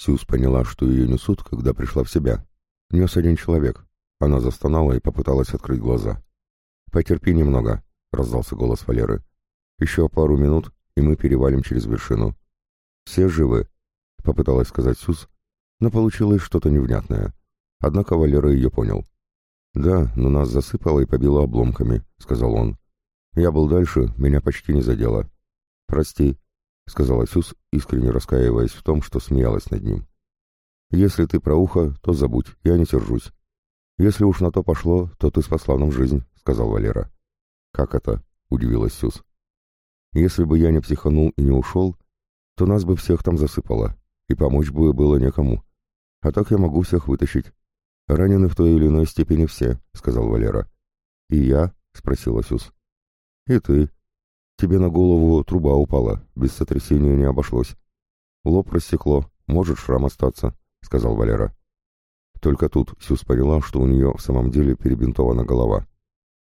Сюз поняла, что ее несут, когда пришла в себя. Нес один человек. Она застонала и попыталась открыть глаза. «Потерпи немного», — раздался голос Валеры. «Еще пару минут, и мы перевалим через вершину». «Все живы», — попыталась сказать Сюз, но получилось что-то невнятное. Однако Валера ее понял. «Да, но нас засыпало и побило обломками», — сказал он. «Я был дальше, меня почти не задело». «Прости», — сказала Сюз, искренне раскаиваясь в том, что смеялась над ним. «Если ты про ухо, то забудь, я не сержусь. Если уж на то пошло, то ты спасла нам жизнь», — сказал Валера. «Как это?» — удивилась Сюз. «Если бы я не психанул и не ушел, то нас бы всех там засыпало, и помочь бы было некому. А так я могу всех вытащить. Ранены в той или иной степени все», — сказал Валера. «И я?» — спросила Сюз. «И ты. Тебе на голову труба упала, без сотрясения не обошлось. Лоб рассекло, может шрам остаться», — сказал Валера. Только тут Сюз поняла, что у нее в самом деле перебинтована голова.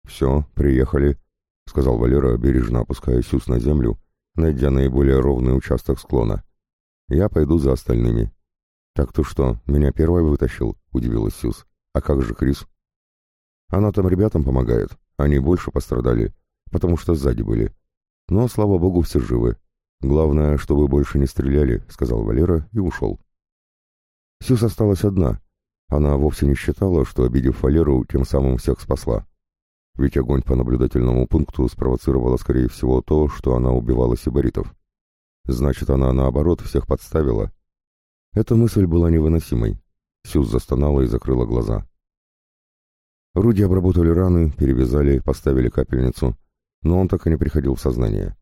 «Все, приехали», — сказал Валера, бережно опуская Сюз на землю, найдя наиболее ровный участок склона. «Я пойду за остальными». «Так ты что, меня первой вытащил?» — удивилась Сюз. «А как же Крис?» «Она там ребятам помогает. Они больше пострадали, потому что сзади были. Но, слава богу, все живы. Главное, чтобы больше не стреляли», — сказал Валера и ушел. Сюз осталась одна. Она вовсе не считала, что, обидев Валеру, тем самым всех спасла. Ведь огонь по наблюдательному пункту спровоцировало, скорее всего, то, что она убивала сибаритов. Значит, она, наоборот, всех подставила. Эта мысль была невыносимой. Сюз застонала и закрыла глаза. Руди обработали раны, перевязали, поставили капельницу, но он так и не приходил в сознание.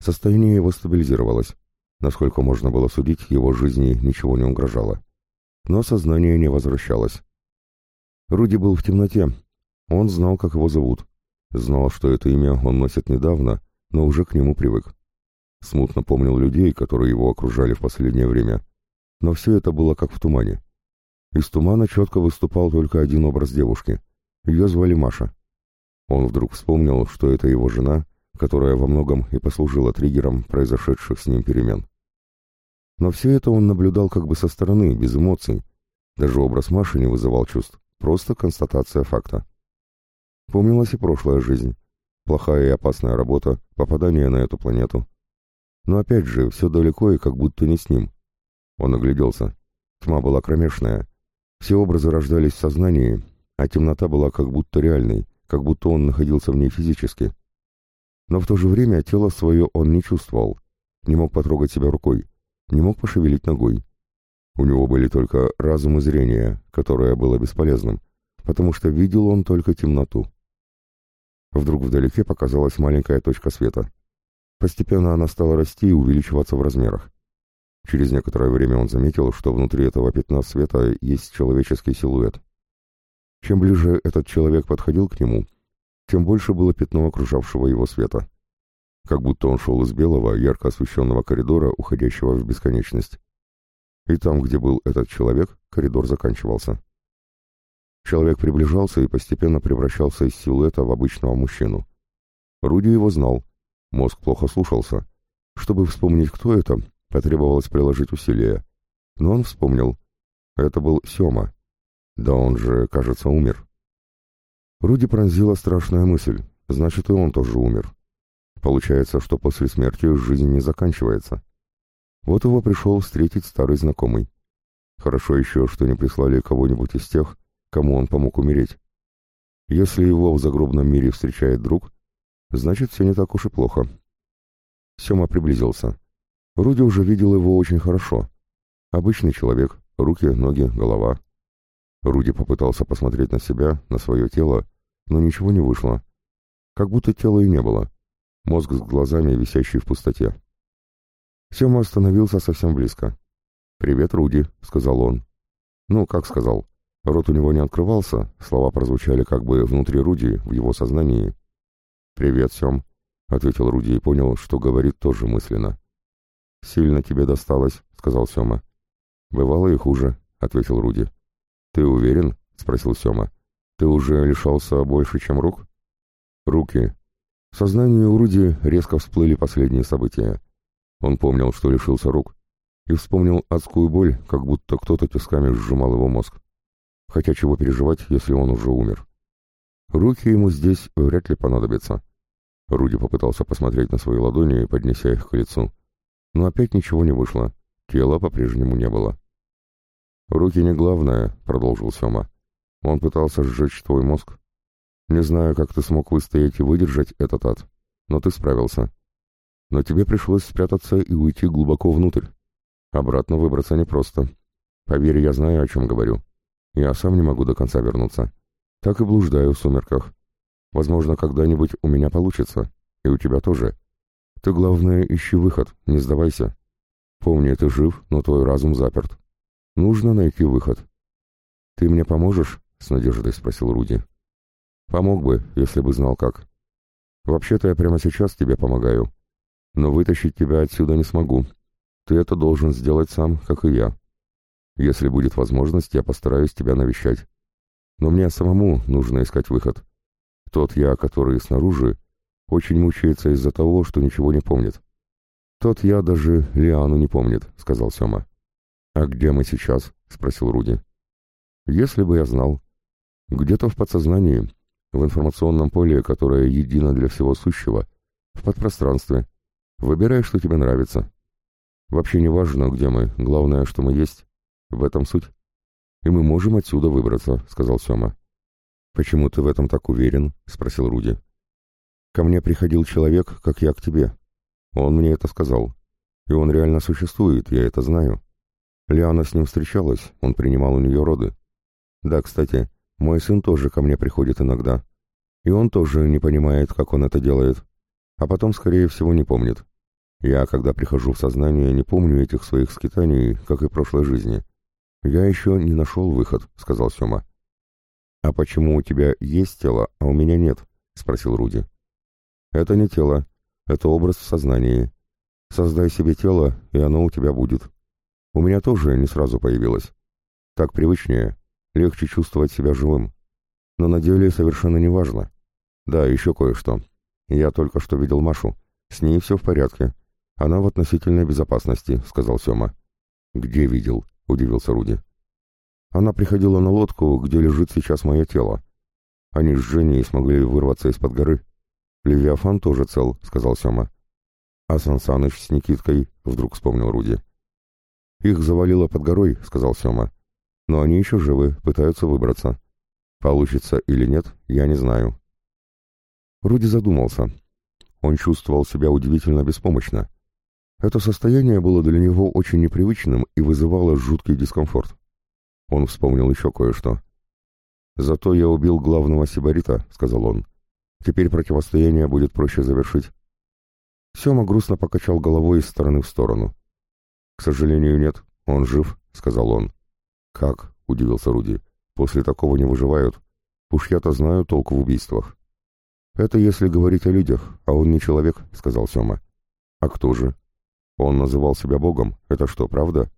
Состояние его стабилизировалось. Насколько можно было судить, его жизни ничего не угрожало. Но сознание не возвращалось. Руди был в темноте, он знал, как его зовут. Знал, что это имя он носит недавно, но уже к нему привык. Смутно помнил людей, которые его окружали в последнее время. Но все это было как в тумане. Из тумана четко выступал только один образ девушки. Ее звали Маша. Он вдруг вспомнил, что это его жена, которая во многом и послужила триггером произошедших с ним перемен. Но все это он наблюдал как бы со стороны, без эмоций. Даже образ Маши не вызывал чувств, просто констатация факта. Помнилась и прошлая жизнь. Плохая и опасная работа, попадание на эту планету. Но опять же, все далеко и как будто не с ним. Он огляделся. Тьма была кромешная. Все образы рождались в сознании, а темнота была как будто реальной, как будто он находился в ней физически. Но в то же время тело свое он не чувствовал, не мог потрогать себя рукой, не мог пошевелить ногой. У него были только разум и зрение, которое было бесполезным, потому что видел он только темноту. Вдруг вдалеке показалась маленькая точка света. Постепенно она стала расти и увеличиваться в размерах. Через некоторое время он заметил, что внутри этого пятна света есть человеческий силуэт. Чем ближе этот человек подходил к нему, тем больше было пятно окружавшего его света. Как будто он шел из белого, ярко освещенного коридора, уходящего в бесконечность. И там, где был этот человек, коридор заканчивался. Человек приближался и постепенно превращался из силуэта в обычного мужчину. Руди его знал. Мозг плохо слушался. Чтобы вспомнить, кто это, потребовалось приложить усилия. Но он вспомнил. Это был Сёма. Да он же, кажется, умер. Руди пронзила страшная мысль. Значит, и он тоже умер. Получается, что после смерти жизнь не заканчивается. Вот его пришел встретить старый знакомый. Хорошо еще, что не прислали кого-нибудь из тех, кому он помог умереть. Если его в загробном мире встречает друг, значит, все не так уж и плохо. Сема приблизился. Руди уже видел его очень хорошо. Обычный человек, руки, ноги, голова. Руди попытался посмотреть на себя, на свое тело, но ничего не вышло. Как будто тела и не было. Мозг с глазами, висящий в пустоте. Сема остановился совсем близко. «Привет, Руди», — сказал он. «Ну, как сказал?» Рот у него не открывался, слова прозвучали как бы внутри Руди, в его сознании. «Привет, Сем», — ответил Руди и понял, что говорит тоже мысленно. «Сильно тебе досталось», — сказал Сема. «Бывало и хуже», — ответил Руди. «Ты уверен?» — спросил Сема. «Ты уже лишался больше, чем рук?» «Руки». В сознании у Руди резко всплыли последние события. Он помнил, что лишился рук. и вспомнил адскую боль, как будто кто-то тисками сжимал его мозг. Хотя чего переживать, если он уже умер? Руки ему здесь вряд ли понадобятся. Руди попытался посмотреть на свои ладони, поднеся их к лицу. Но опять ничего не вышло. Тела по-прежнему не было. «Руки не главное», — продолжил Сёма. «Он пытался сжечь твой мозг. Не знаю, как ты смог выстоять и выдержать этот ад, но ты справился. Но тебе пришлось спрятаться и уйти глубоко внутрь. Обратно выбраться непросто. Поверь, я знаю, о чем говорю. Я сам не могу до конца вернуться. Так и блуждаю в сумерках. Возможно, когда-нибудь у меня получится. И у тебя тоже. Ты, главное, ищи выход, не сдавайся. Помни, ты жив, но твой разум заперт. Нужно найти выход. «Ты мне поможешь?» — с надеждой спросил Руди. «Помог бы, если бы знал как. Вообще-то я прямо сейчас тебе помогаю. Но вытащить тебя отсюда не смогу. Ты это должен сделать сам, как и я. Если будет возможность, я постараюсь тебя навещать. Но мне самому нужно искать выход. Тот я, который снаружи, очень мучается из-за того, что ничего не помнит. Тот я даже Лиану не помнит, сказал Сёма. А где мы сейчас? спросил Руди. Если бы я знал. Где-то в подсознании, в информационном поле, которое едино для всего сущего, в подпространстве. Выбирай, что тебе нравится. Вообще не важно, где мы, главное, что мы есть. В этом суть. И мы можем отсюда выбраться, сказал Сёма. «Почему ты в этом так уверен?» — спросил Руди. «Ко мне приходил человек, как я к тебе. Он мне это сказал. И он реально существует, я это знаю. Лиана с ним встречалась, он принимал у нее роды. Да, кстати, мой сын тоже ко мне приходит иногда. И он тоже не понимает, как он это делает. А потом, скорее всего, не помнит. Я, когда прихожу в сознание, не помню этих своих скитаний, как и прошлой жизни. Я еще не нашел выход, — сказал Сема. «А почему у тебя есть тело, а у меня нет?» — спросил Руди. «Это не тело, это образ в сознании. Создай себе тело, и оно у тебя будет. У меня тоже не сразу появилось. Так привычнее, легче чувствовать себя живым. Но на деле совершенно не важно. Да, еще кое-что. Я только что видел Машу. С ней все в порядке. Она в относительной безопасности», — сказал Сема. «Где видел?» — удивился Руди. Она приходила на лодку, где лежит сейчас мое тело. Они с Женей смогли вырваться из-под горы. Левиафан тоже цел, сказал Сема. А Сансаныч с Никиткой, вдруг вспомнил Руди. Их завалило под горой, сказал Сема. Но они еще живы, пытаются выбраться. Получится или нет, я не знаю. Руди задумался. Он чувствовал себя удивительно беспомощно. Это состояние было для него очень непривычным и вызывало жуткий дискомфорт. Он вспомнил еще кое-что. «Зато я убил главного сибарита», — сказал он. «Теперь противостояние будет проще завершить». Сема грустно покачал головой из стороны в сторону. «К сожалению, нет. Он жив», — сказал он. «Как?» — удивился Руди. «После такого не выживают. Уж я-то знаю толк в убийствах». «Это если говорить о людях, а он не человек», — сказал Сема. «А кто же?» «Он называл себя Богом. Это что, правда?»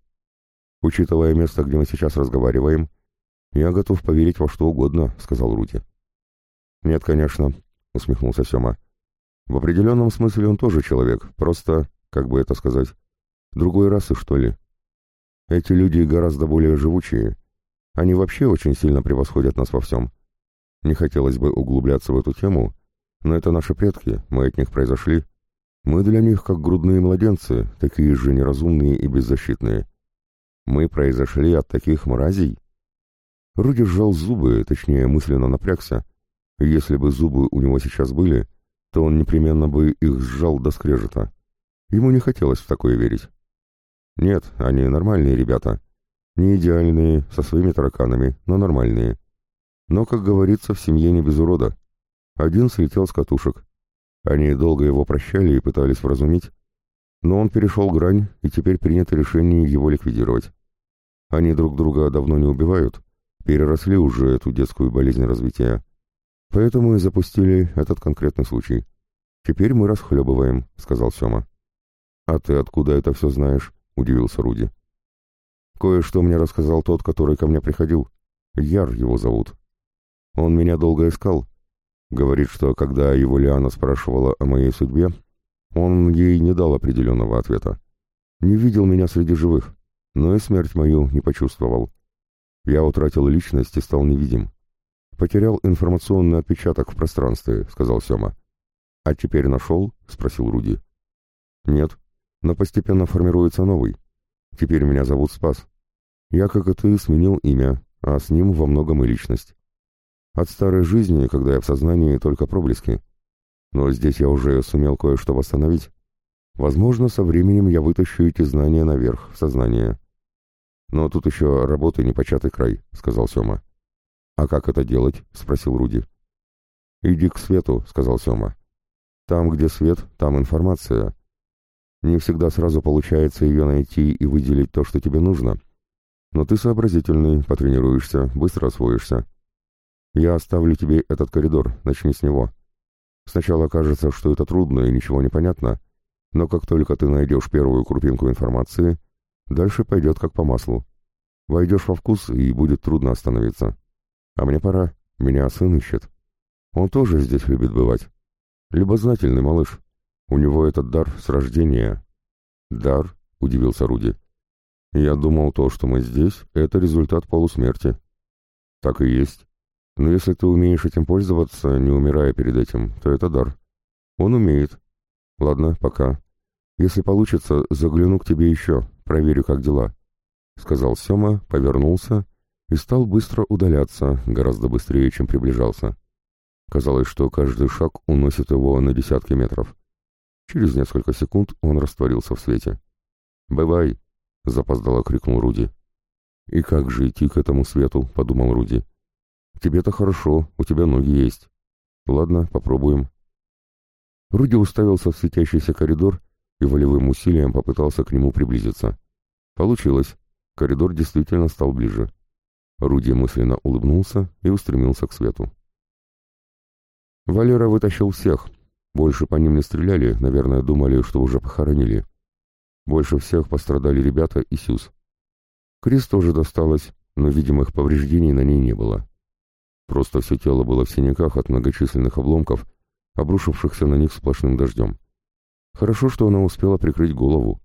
Учитывая место, где мы сейчас разговариваем, я готов поверить во что угодно, сказал Рути. Нет, конечно, усмехнулся Сема. В определенном смысле он тоже человек, просто, как бы это сказать, другой расы, что ли. Эти люди гораздо более живучие. Они вообще очень сильно превосходят нас во всем. Не хотелось бы углубляться в эту тему, но это наши предки, мы от них произошли. Мы для них как грудные младенцы, такие же неразумные и беззащитные. Мы произошли от таких мразей? Руди сжал зубы, точнее мысленно напрягся. Если бы зубы у него сейчас были, то он непременно бы их сжал до скрежета. Ему не хотелось в такое верить. Нет, они нормальные ребята. Не идеальные, со своими тараканами, но нормальные. Но, как говорится, в семье не без урода. Один слетел с катушек. Они долго его прощали и пытались вразумить, но он перешел грань, и теперь принято решение его ликвидировать. Они друг друга давно не убивают, переросли уже эту детскую болезнь развития. Поэтому и запустили этот конкретный случай. Теперь мы расхлебываем, сказал Сема. А ты откуда это все знаешь? Удивился Руди. Кое-что мне рассказал тот, который ко мне приходил. Яр его зовут. Он меня долго искал. Говорит, что когда его Лиана спрашивала о моей судьбе, он ей не дал определенного ответа. Не видел меня среди живых, но и смерть мою не почувствовал. Я утратил личность и стал невидим. Потерял информационный отпечаток в пространстве, сказал Сёма. А теперь нашел? спросил Руди. Нет, но постепенно формируется новый. Теперь меня зовут Спас. Я, как и ты, сменил имя, а с ним во многом и личность. От старой жизни, когда я в сознании, только проблески. Но здесь я уже сумел кое-что восстановить. Возможно, со временем я вытащу эти знания наверх, в сознание. Но тут еще работы непочатый край, — сказал Сема. «А как это делать?» — спросил Руди. «Иди к свету», — сказал Сема. «Там, где свет, там информация. Не всегда сразу получается ее найти и выделить то, что тебе нужно. Но ты сообразительный, потренируешься, быстро освоишься. Я оставлю тебе этот коридор, начни с него. Сначала кажется, что это трудно и ничего не понятно, но как только ты найдешь первую крупинку информации, дальше пойдет как по маслу. Войдешь во вкус, и будет трудно остановиться. А мне пора, меня сын ищет. Он тоже здесь любит бывать. Любознательный малыш. У него этот дар с рождения. Дар, удивился Руди. Я думал, то, что мы здесь, это результат полусмерти. Так и есть. Но если ты умеешь этим пользоваться, не умирая перед этим, то это дар. Он умеет. Ладно, пока. Если получится, загляну к тебе еще, проверю, как дела. Сказал Сема, повернулся и стал быстро удаляться, гораздо быстрее, чем приближался. Казалось, что каждый шаг уносит его на десятки метров. Через несколько секунд он растворился в свете. «Бывай!» — запоздало крикнул Руди. «И как же идти к этому свету?» — подумал Руди. Тебе-то хорошо, у тебя ноги есть. Ладно, попробуем. Руди уставился в светящийся коридор и волевым усилием попытался к нему приблизиться. Получилось. Коридор действительно стал ближе. Руди мысленно улыбнулся и устремился к свету. Валера вытащил всех. Больше по ним не стреляли, наверное, думали, что уже похоронили. Больше всех пострадали ребята и Сюз. Крис тоже досталось, но видимых повреждений на ней не было. Просто все тело было в синяках от многочисленных обломков, обрушившихся на них сплошным дождем. Хорошо, что она успела прикрыть голову.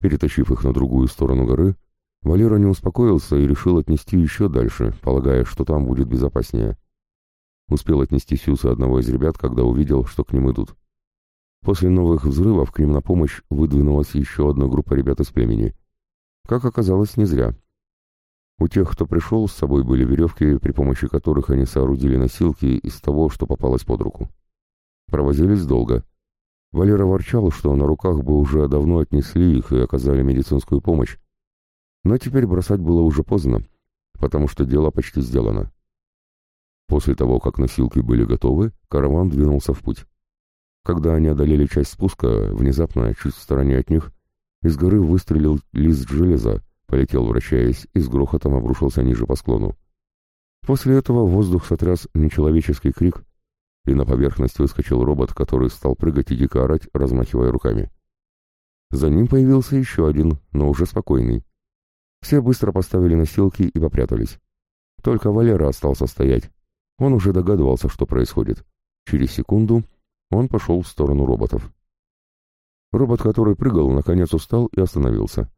Перетащив их на другую сторону горы, Валера не успокоился и решил отнести еще дальше, полагая, что там будет безопаснее. Успел отнести Сюса одного из ребят, когда увидел, что к ним идут. После новых взрывов к ним на помощь выдвинулась еще одна группа ребят из племени. Как оказалось, не зря — у тех, кто пришел, с собой были веревки, при помощи которых они соорудили носилки из того, что попалось под руку. Провозились долго. Валера ворчал, что на руках бы уже давно отнесли их и оказали медицинскую помощь. Но теперь бросать было уже поздно, потому что дело почти сделано. После того, как носилки были готовы, караван двинулся в путь. Когда они одолели часть спуска, внезапно, чуть в стороне от них, из горы выстрелил лист железа, полетел вращаясь и с грохотом обрушился ниже по склону. После этого воздух сотряс нечеловеческий крик, и на поверхность выскочил робот, который стал прыгать и дико орать, размахивая руками. За ним появился еще один, но уже спокойный. Все быстро поставили носилки и попрятались. Только Валера остался стоять. Он уже догадывался, что происходит. Через секунду он пошел в сторону роботов. Робот, который прыгал, наконец устал и остановился.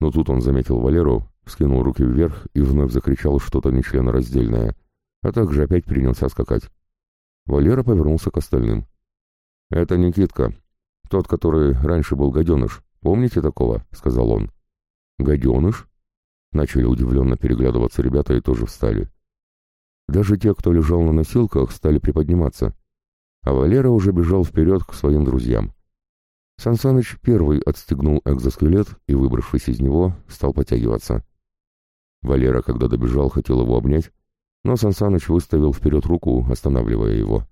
Но тут он заметил Валеру, скинул руки вверх и вновь закричал что-то нечленораздельное, а также опять принялся скакать. Валера повернулся к остальным. «Это Никитка, тот, который раньше был гаденыш. Помните такого?» — сказал он. «Гаденыш?» Начали удивленно переглядываться ребята и тоже встали. Даже те, кто лежал на носилках, стали приподниматься, а Валера уже бежал вперед к своим друзьям. Сансаныч первый отстегнул экзоскелет и, выбравшись из него, стал подтягиваться. Валера, когда добежал, хотел его обнять, но Сансаныч выставил вперед руку, останавливая его.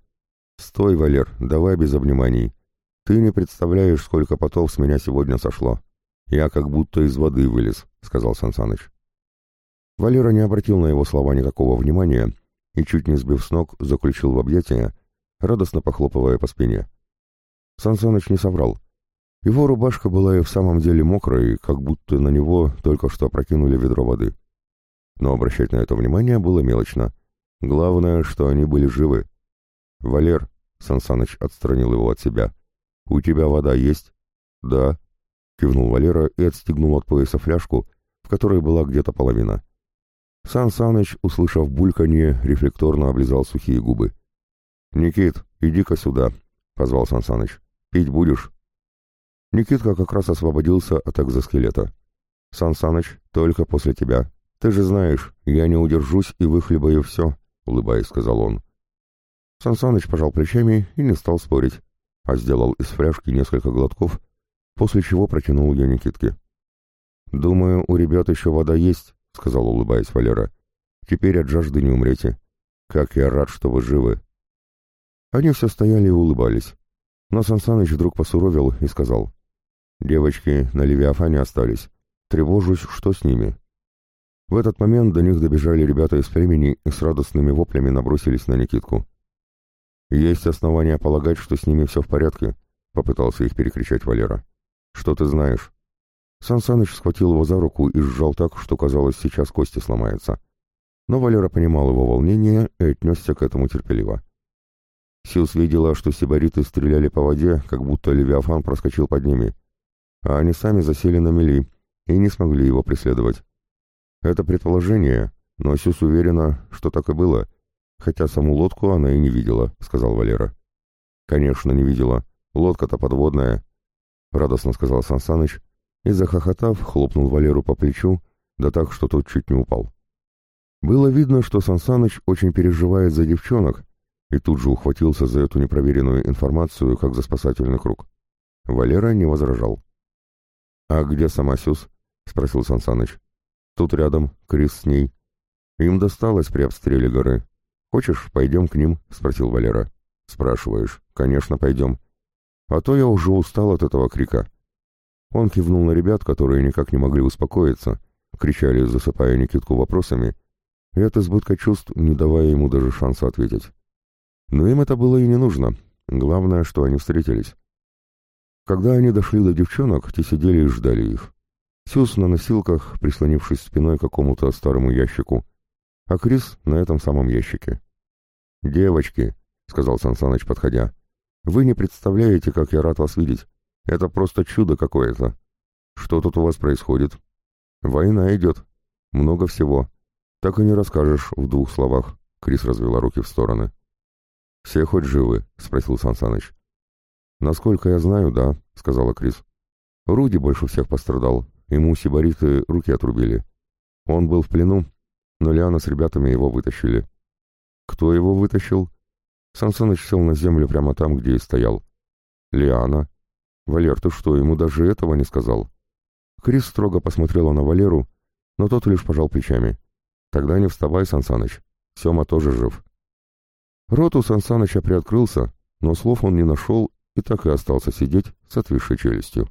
«Стой, Валер, давай без обниманий. Ты не представляешь, сколько потов с меня сегодня сошло. Я как будто из воды вылез», — сказал Сансаныч. Валера не обратил на его слова никакого внимания и, чуть не сбив с ног, заключил в объятия, радостно похлопывая по спине. Сансаныч не соврал. Его рубашка была и в самом деле мокрая, как будто на него только что опрокинули ведро воды. Но обращать на это внимание было мелочно. Главное, что они были живы. «Валер», — Сансаныч отстранил его от себя, — «у тебя вода есть?» «Да». кивнул Валера и отстегнул от пояса фляжку, в которой была где-то половина. Сан Саныч, услышав бульканье, рефлекторно облизал сухие губы. «Никит, иди-ка сюда», — позвал Сан Саныч. «Пить будешь?» Никитка как раз освободился от экзоскелета. «Сан Саныч, только после тебя. Ты же знаешь, я не удержусь и выхлебаю все», — улыбаясь, сказал он. Сан Саныч пожал плечами и не стал спорить, а сделал из фляжки несколько глотков, после чего протянул ее Никитке. «Думаю, у ребят еще вода есть», — сказал, улыбаясь Валера. «Теперь от жажды не умрете. Как я рад, что вы живы». Они все стояли и улыбались. Но Сансаныч вдруг посуровил и сказал. «Девочки на Левиафане остались. Тревожусь, что с ними?» В этот момент до них добежали ребята из племени и с радостными воплями набросились на Никитку. «Есть основания полагать, что с ними все в порядке», — попытался их перекричать Валера. «Что ты знаешь?» Сан схватил его за руку и сжал так, что казалось, сейчас кости сломаются. Но Валера понимал его волнение и отнесся к этому терпеливо. Силс видела, что сибариты стреляли по воде, как будто Левиафан проскочил под ними, а они сами засели на мели и не смогли его преследовать. Это предположение, но Сюс уверена, что так и было, хотя саму лодку она и не видела, — сказал Валера. Конечно, не видела. Лодка-то подводная, — радостно сказал Сансаныч, и, захохотав, хлопнул Валеру по плечу, да так, что тот чуть не упал. Было видно, что Сансаныч очень переживает за девчонок, и тут же ухватился за эту непроверенную информацию, как за спасательный круг. Валера не возражал. «А где сама Сюз?» — спросил Сансаныч. «Тут рядом, Крис с ней. Им досталось при обстреле горы. Хочешь, пойдем к ним?» — спросил Валера. «Спрашиваешь. Конечно, пойдем. А то я уже устал от этого крика. Он кивнул на ребят, которые никак не могли успокоиться, кричали, засыпая Никитку вопросами, и от избытка чувств, не давая ему даже шанса ответить. Но им это было и не нужно. Главное, что они встретились. Когда они дошли до девчонок, те сидели и ждали их. Сюз на носилках, прислонившись спиной к какому-то старому ящику, а Крис на этом самом ящике. «Девочки», — сказал Сансаныч, подходя, — «вы не представляете, как я рад вас видеть. Это просто чудо какое-то. Что тут у вас происходит? Война идет. Много всего. Так и не расскажешь в двух словах. Крис развела руки в стороны. «Все хоть живы?» — спросил Сансаныч. «Насколько я знаю, да», — сказала Крис. «Руди больше всех пострадал. Ему сибариты руки отрубили. Он был в плену, но Лиана с ребятами его вытащили». «Кто его вытащил?» Сансаныч сел на землю прямо там, где и стоял. «Лиана», «Валер, ты что, ему даже этого не сказал?» Крис строго посмотрела на Валеру, но тот лишь пожал плечами. «Тогда не вставай, Сансаныч. Сема тоже жив». Рот у Сансаныча приоткрылся, но слов он не нашел и так и остался сидеть с отвисшей челюстью.